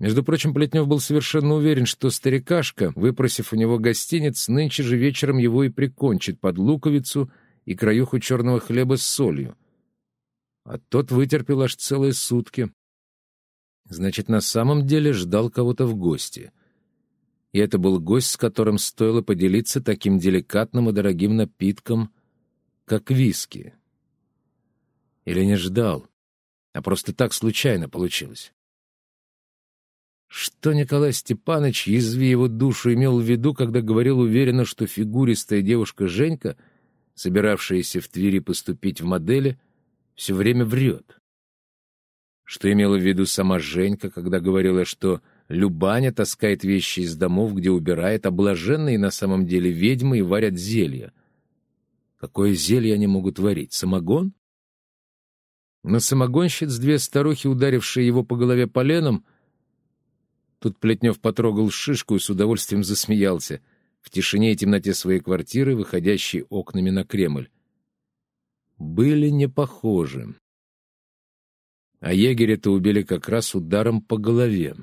Между прочим, Плетнев был совершенно уверен, что старикашка, выпросив у него гостиниц, нынче же вечером его и прикончит под луковицу и краюху черного хлеба с солью. А тот вытерпел аж целые сутки. Значит, на самом деле ждал кого-то в гости. И это был гость, с которым стоило поделиться таким деликатным и дорогим напитком, как виски. Или не ждал, а просто так случайно получилось. Что Николай Степанович, язви его душу, имел в виду, когда говорил уверенно, что фигуристая девушка Женька, собиравшаяся в Твери поступить в модели, все время врет? Что имела в виду сама Женька, когда говорила, что Любаня таскает вещи из домов, где убирает, облаженные на самом деле ведьмы и варят зелья? Какое зелье они могут варить? Самогон? На самогонщиц две старухи, ударившие его по голове поленом, — Тут Плетнев потрогал шишку и с удовольствием засмеялся в тишине и темноте своей квартиры, выходящей окнами на Кремль. Были не похожи. А егеря-то убили как раз ударом по голове.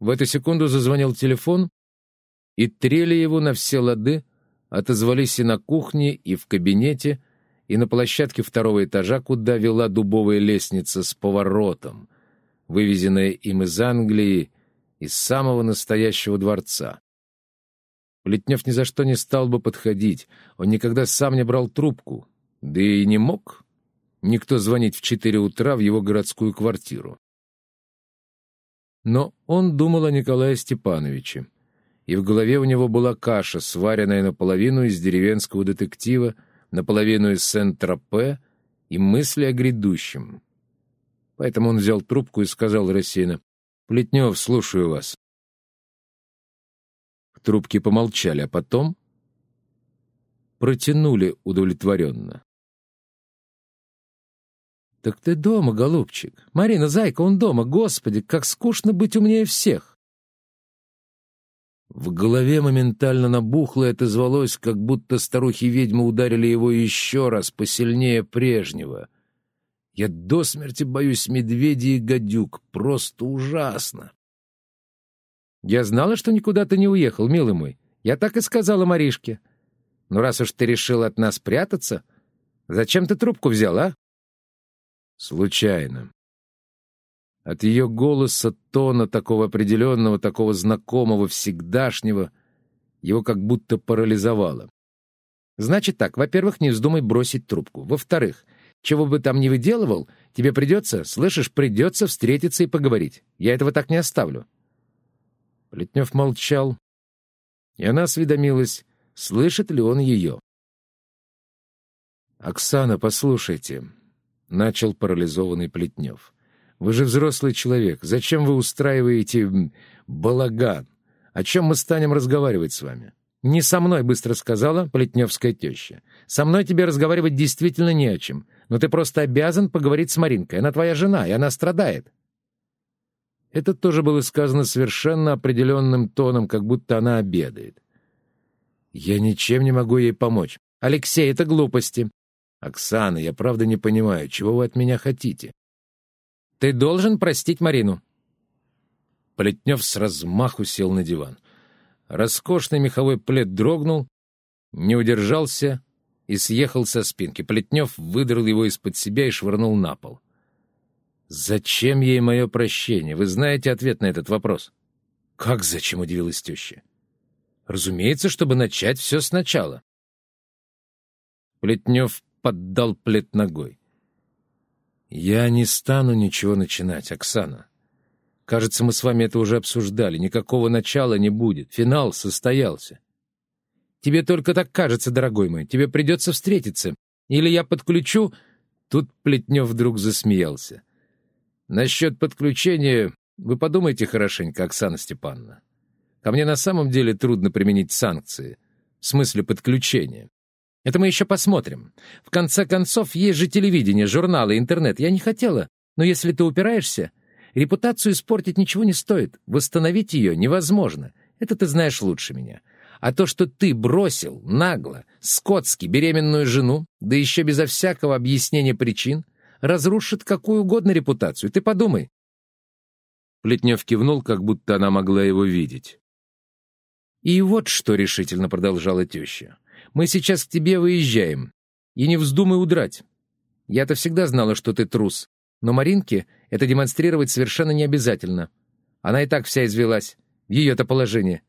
В эту секунду зазвонил телефон, и трели его на все лады отозвались и на кухне, и в кабинете, и на площадке второго этажа, куда вела дубовая лестница с поворотом — вывезенная им из Англии, из самого настоящего дворца. Плетнев ни за что не стал бы подходить, он никогда сам не брал трубку, да и не мог никто звонить в четыре утра в его городскую квартиру. Но он думал о Николае Степановиче, и в голове у него была каша, сваренная наполовину из деревенского детектива, наполовину из Сент-Тропе, и мысли о грядущем. Поэтому он взял трубку и сказал рассеянно. «Плетнев, слушаю вас». В трубке помолчали, а потом протянули удовлетворенно. «Так ты дома, голубчик. Марина, зайка, он дома. Господи, как скучно быть умнее всех!» В голове моментально набухло и отозвалось, как будто старухи-ведьмы ударили его еще раз посильнее прежнего — я до смерти боюсь медведей и гадюк. Просто ужасно. Я знала, что никуда ты не уехал, милый мой. Я так и сказала Маришке. Ну, раз уж ты решил от нас прятаться, зачем ты трубку взял, а? Случайно. От ее голоса, тона такого определенного, такого знакомого, всегдашнего, его как будто парализовало. Значит так, во-первых, не вздумай бросить трубку. Во-вторых, чего бы там ни выделывал, тебе придется, слышишь, придется встретиться и поговорить. Я этого так не оставлю». Плетнев молчал, и она осведомилась, слышит ли он ее. «Оксана, послушайте», — начал парализованный Плетнев. «Вы же взрослый человек. Зачем вы устраиваете балаган? О чем мы станем разговаривать с вами?» «Не со мной», — быстро сказала Плетневская теща. «Со мной тебе разговаривать действительно не о чем. Но ты просто обязан поговорить с Маринкой. Она твоя жена, и она страдает». Это тоже было сказано совершенно определенным тоном, как будто она обедает. «Я ничем не могу ей помочь. Алексей, это глупости». «Оксана, я правда не понимаю, чего вы от меня хотите?» «Ты должен простить Марину». Плетнев с размаху сел на диван. Роскошный меховой плед дрогнул, не удержался и съехал со спинки. Плетнев выдрал его из-под себя и швырнул на пол. «Зачем ей мое прощение? Вы знаете ответ на этот вопрос?» «Как зачем?» — удивилась теща. «Разумеется, чтобы начать все сначала». Плетнев поддал плед ногой. «Я не стану ничего начинать, Оксана. Кажется, мы с вами это уже обсуждали. Никакого начала не будет. Финал состоялся. Тебе только так кажется, дорогой мой. Тебе придется встретиться. Или я подключу...» Тут Плетнев вдруг засмеялся. «Насчет подключения вы подумайте хорошенько, Оксана Степановна. Ко мне на самом деле трудно применить санкции. В смысле подключения. Это мы еще посмотрим. В конце концов, есть же телевидение, журналы, интернет. Я не хотела. Но если ты упираешься, Репутацию испортить ничего не стоит, восстановить ее невозможно. Это ты знаешь лучше меня. А то, что ты бросил, нагло, скотски, беременную жену, да еще безо всякого объяснения причин, разрушит какую угодно репутацию. Ты подумай. Плетнев кивнул, как будто она могла его видеть. «И вот что решительно продолжала теща. Мы сейчас к тебе выезжаем. И не вздумай удрать. Я-то всегда знала, что ты трус. Но Маринке это демонстрировать совершенно не обязательно. Она и так вся извелась. В ее-то положение.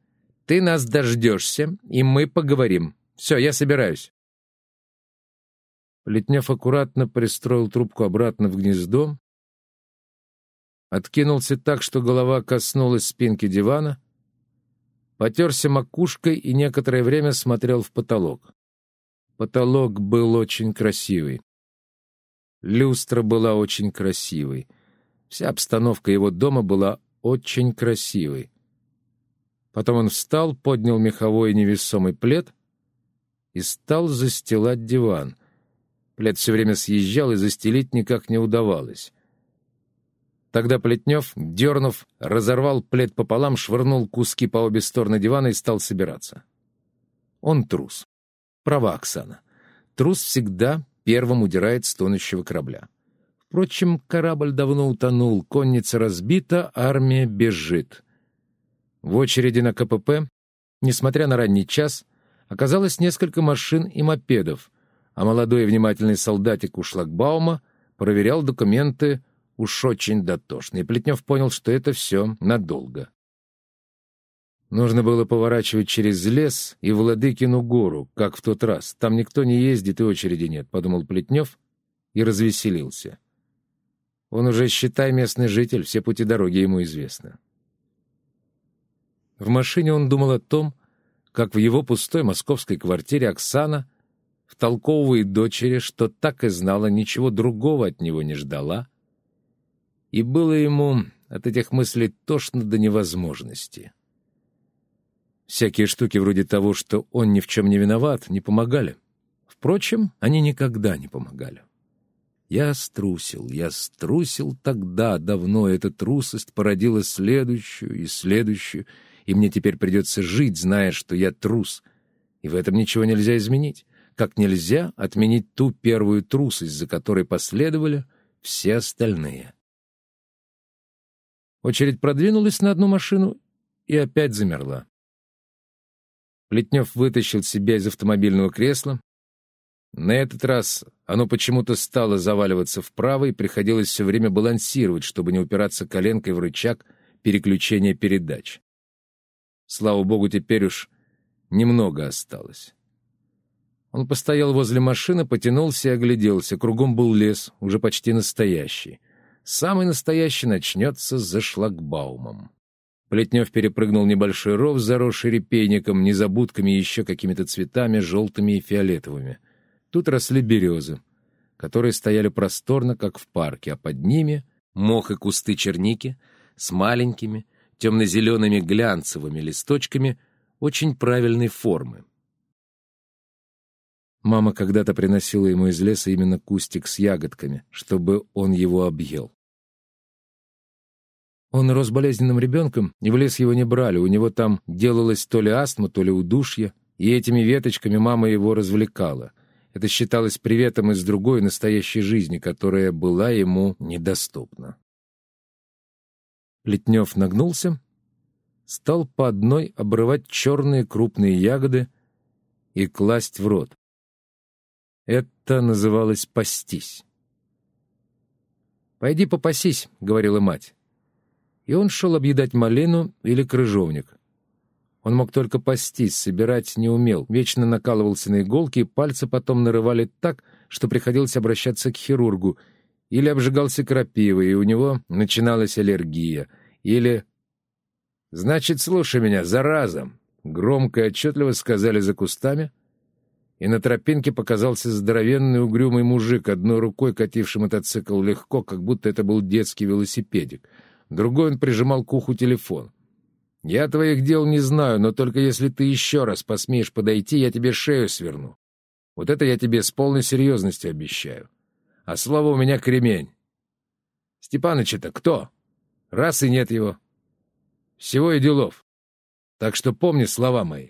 Ты нас дождешься, и мы поговорим. Все, я собираюсь. Плетнев аккуратно пристроил трубку обратно в гнездо, откинулся так, что голова коснулась спинки дивана, потерся макушкой и некоторое время смотрел в потолок. Потолок был очень красивый. Люстра была очень красивой. Вся обстановка его дома была очень красивой. Потом он встал, поднял меховой невесомый плед и стал застилать диван. Плед все время съезжал, и застелить никак не удавалось. Тогда Плетнев, дернув, разорвал плед пополам, швырнул куски по обе стороны дивана и стал собираться. Он трус. Права Оксана. Трус всегда первым удирает с тонущего корабля. Впрочем, корабль давно утонул, конница разбита, армия бежит. В очереди на КПП, несмотря на ранний час, оказалось несколько машин и мопедов, а молодой и внимательный солдатик у шлагбаума проверял документы уж очень дотошно, и Плетнев понял, что это все надолго. Нужно было поворачивать через лес и Владыкину гору, как в тот раз. Там никто не ездит и очереди нет, — подумал Плетнев и развеселился. Он уже, считай, местный житель, все пути дороги ему известны. В машине он думал о том, как в его пустой московской квартире Оксана втолковывает дочери, что так и знала, ничего другого от него не ждала, и было ему от этих мыслей тошно до невозможности. Всякие штуки вроде того, что он ни в чем не виноват, не помогали. Впрочем, они никогда не помогали. Я струсил, я струсил тогда, давно эта трусость породила следующую и следующую, и мне теперь придется жить, зная, что я трус. И в этом ничего нельзя изменить, как нельзя отменить ту первую трусость, за которой последовали все остальные. Очередь продвинулась на одну машину и опять замерла. Плетнев вытащил себя из автомобильного кресла. На этот раз оно почему-то стало заваливаться вправо, и приходилось все время балансировать, чтобы не упираться коленкой в рычаг переключения передач. Слава богу, теперь уж немного осталось. Он постоял возле машины, потянулся и огляделся. Кругом был лес, уже почти настоящий. Самый настоящий начнется за шлагбаумом. Плетнев перепрыгнул небольшой ров, заросший репейником, незабудками и еще какими-то цветами, желтыми и фиолетовыми. Тут росли березы, которые стояли просторно, как в парке, а под ними мох и кусты черники с маленькими, темно-зелеными глянцевыми листочками очень правильной формы. Мама когда-то приносила ему из леса именно кустик с ягодками, чтобы он его объел. Он рос болезненным ребенком, и в лес его не брали, у него там делалось то ли астма, то ли удушье, и этими веточками мама его развлекала. Это считалось приветом из другой настоящей жизни, которая была ему недоступна. Плетнев нагнулся, стал по одной обрывать черные крупные ягоды и класть в рот. Это называлось «пастись». «Пойди попасись», — говорила мать. И он шел объедать малину или крыжовник. Он мог только пастись, собирать не умел, вечно накалывался на иголки, пальцы потом нарывали так, что приходилось обращаться к хирургу, или обжигался крапивой, и у него начиналась аллергия, или... «Значит, слушай меня, зараза!» — громко и отчетливо сказали за кустами — и на тропинке показался здоровенный угрюмый мужик, одной рукой кативший мотоцикл легко, как будто это был детский велосипедик. Другой он прижимал к уху телефон. «Я твоих дел не знаю, но только если ты еще раз посмеешь подойти, я тебе шею сверну. Вот это я тебе с полной серьезностью обещаю. А слово у меня кремень. Степаныч-то кто? Раз и нет его. Всего и делов. Так что помни слова мои.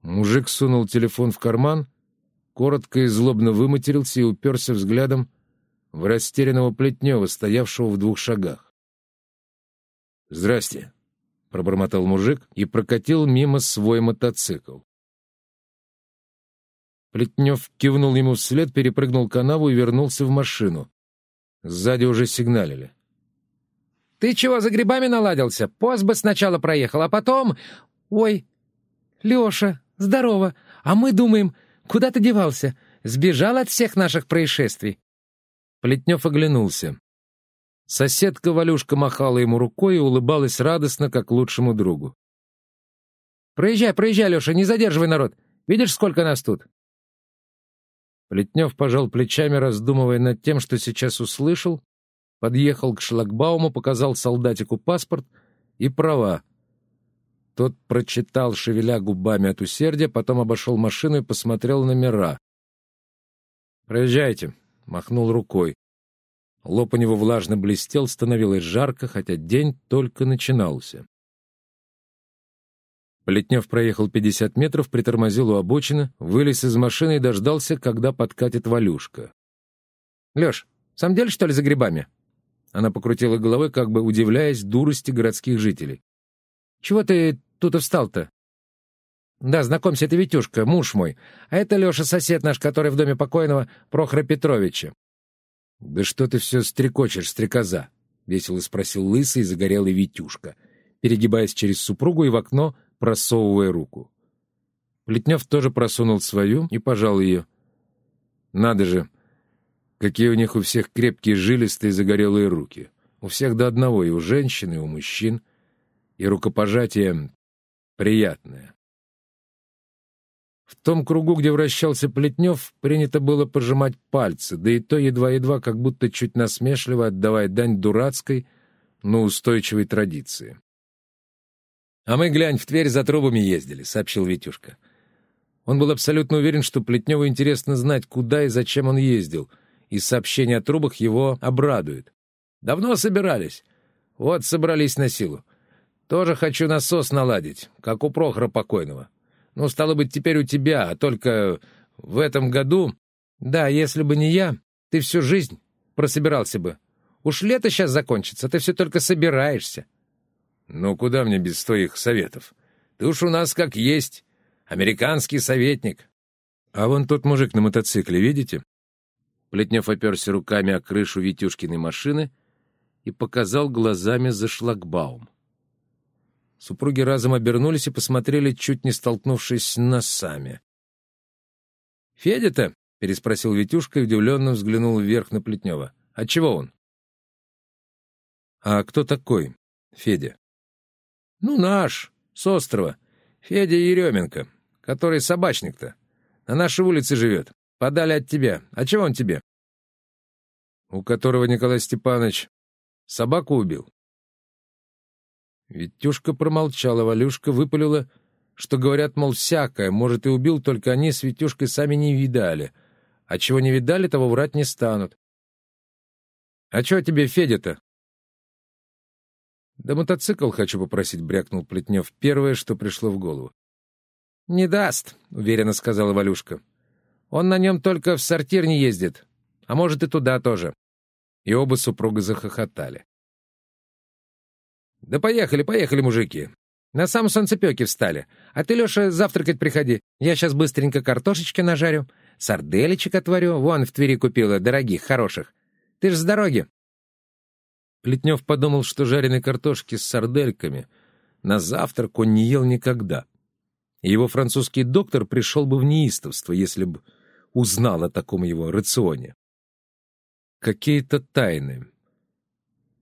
Мужик сунул телефон в карман, коротко и злобно выматерился и уперся взглядом в растерянного Плетнева, стоявшего в двух шагах. «Здрасте», — пробормотал мужик и прокатил мимо свой мотоцикл. Плетнев кивнул ему вслед, перепрыгнул канаву и вернулся в машину. Сзади уже сигналили. «Ты чего за грибами наладился? Пост бы сначала проехал, а потом... Ой, Леша, здорово. А мы думаем, куда ты девался? Сбежал от всех наших происшествий?» Плетнев оглянулся. Соседка Валюшка махала ему рукой и улыбалась радостно, как лучшему другу. «Проезжай, проезжай, Леша, не задерживай народ. Видишь, сколько нас тут?» Плетнев пожал плечами, раздумывая над тем, что сейчас услышал, подъехал к шлагбауму, показал солдатику паспорт и права. Тот прочитал, шевеля губами от усердия, потом обошел машину и посмотрел номера. «Проезжайте», — махнул рукой. Лоб у него влажно блестел, становилось жарко, хотя день только начинался. Плетнев проехал 50 метров, притормозил у обочины, вылез из машины и дождался, когда подкатит Валюшка. «Леш, сам деле, что ли, за грибами?» Она покрутила головой, как бы удивляясь дурости городских жителей. «Чего ты тут и встал-то?» «Да, знакомься, это Витюшка, муж мой. А это Леша, сосед наш, который в доме покойного Прохора Петровича». «Да что ты все стрекочешь, стрекоза?» — весело спросил лысый загорелый Витюшка, перегибаясь через супругу и в окно просовывая руку. Плетнев тоже просунул свою и пожал ее. Надо же, какие у них у всех крепкие, жилистые, загорелые руки. У всех до одного, и у женщин, и у мужчин. И рукопожатие приятное. В том кругу, где вращался Плетнев, принято было пожимать пальцы, да и то едва-едва, как будто чуть насмешливо отдавая дань дурацкой, но устойчивой традиции. «А мы, глянь, в Тверь за трубами ездили», — сообщил Витюшка. Он был абсолютно уверен, что Плетневу интересно знать, куда и зачем он ездил, и сообщение о трубах его обрадует. «Давно собирались. Вот собрались на силу. Тоже хочу насос наладить, как у Прохора покойного. Ну, стало быть, теперь у тебя, а только в этом году... Да, если бы не я, ты всю жизнь прособирался бы. Уж лето сейчас закончится, ты все только собираешься. «Ну, куда мне без твоих советов? Ты уж у нас как есть, американский советник». «А вон тот мужик на мотоцикле, видите?» Плетнев оперся руками о крышу Витюшкиной машины и показал глазами за шлагбаум. Супруги разом обернулись и посмотрели, чуть не столкнувшись носами. «Федя-то?» — переспросил Витюшка и удивленно взглянул вверх на Плетнева. «А чего он?» «А кто такой, Федя?» Ну, наш, с острова. Федя Еременко, который собачник-то. На нашей улице живет. Подали от тебя. А чего он тебе? У которого Николай Степанович собаку убил. Витюшка промолчала, Валюшка выпалила, что говорят, мол, всякое, может, и убил, только они с Витюшкой сами не видали. А чего не видали, того врать не станут. — А чего тебе Федя-то? «Да мотоцикл хочу попросить», — брякнул Плетнев. Первое, что пришло в голову. «Не даст», — уверенно сказала Валюшка. «Он на нем только в сортир не ездит. А может, и туда тоже». И оба супруга захохотали. «Да поехали, поехали, мужики. На самом солнцепеке встали. А ты, Леша, завтракать приходи. Я сейчас быстренько картошечки нажарю, сарделечек отварю. Вон в Твери купила, дорогих, хороших. Ты ж с дороги. Плетнев подумал, что жареной картошки с сардельками на завтрак он не ел никогда. его французский доктор пришел бы в неистовство, если бы узнал о таком его рационе. Какие-то тайны.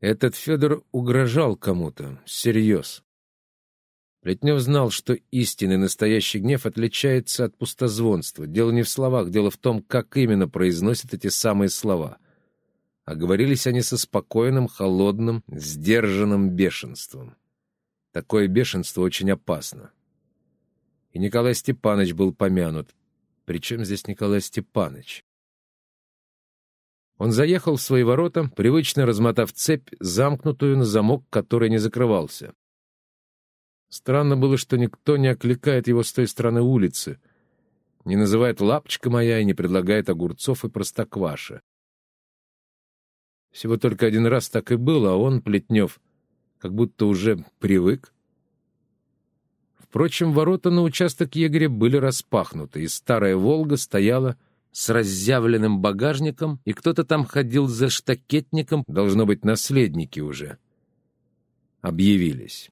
Этот Федор угрожал кому-то, всерьез. Плетнев знал, что истинный настоящий гнев отличается от пустозвонства. Дело не в словах, дело в том, как именно произносят эти самые слова — а говорились они со спокойным, холодным, сдержанным бешенством. Такое бешенство очень опасно. И Николай Степанович был помянут. Причем здесь Николай Степанович? Он заехал в свои ворота, привычно размотав цепь, замкнутую на замок, который не закрывался. Странно было, что никто не окликает его с той стороны улицы, не называет «лапочка моя» и не предлагает огурцов и простокваши. Всего только один раз так и было, а он, Плетнев, как будто уже привык. Впрочем, ворота на участок егеря были распахнуты, и старая «Волга» стояла с разъявленным багажником, и кто-то там ходил за штакетником, должно быть, наследники уже. Объявились.